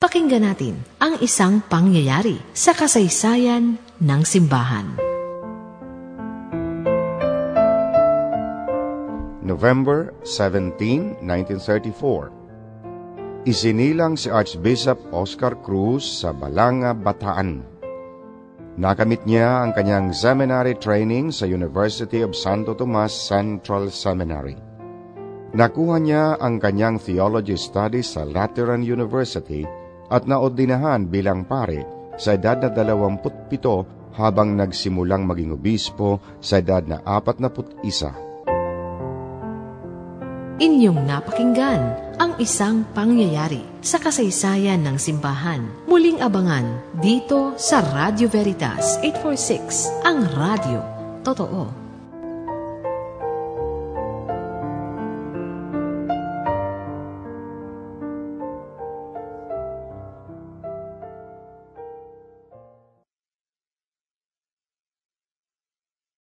Pakinggan natin ang isang pangyayari sa kasaysayan ng simbahan. November 17, 1934 Isinilang si Archbishop Oscar Cruz sa Balanga, Bataan. Nakamit niya ang kanyang seminary training sa University of Santo Tomas Central Seminary. Nakuha niya ang kanyang theology studies sa Lateran University at naordinahan bilang pare sa edad na 27 habang nagsimulang maging obispo sa edad na 41. Inyong napakinggan ang isang pangyayari sa kasaysayan ng simbahan. Muling abangan dito sa Radio Veritas 846, ang radio. Totoo.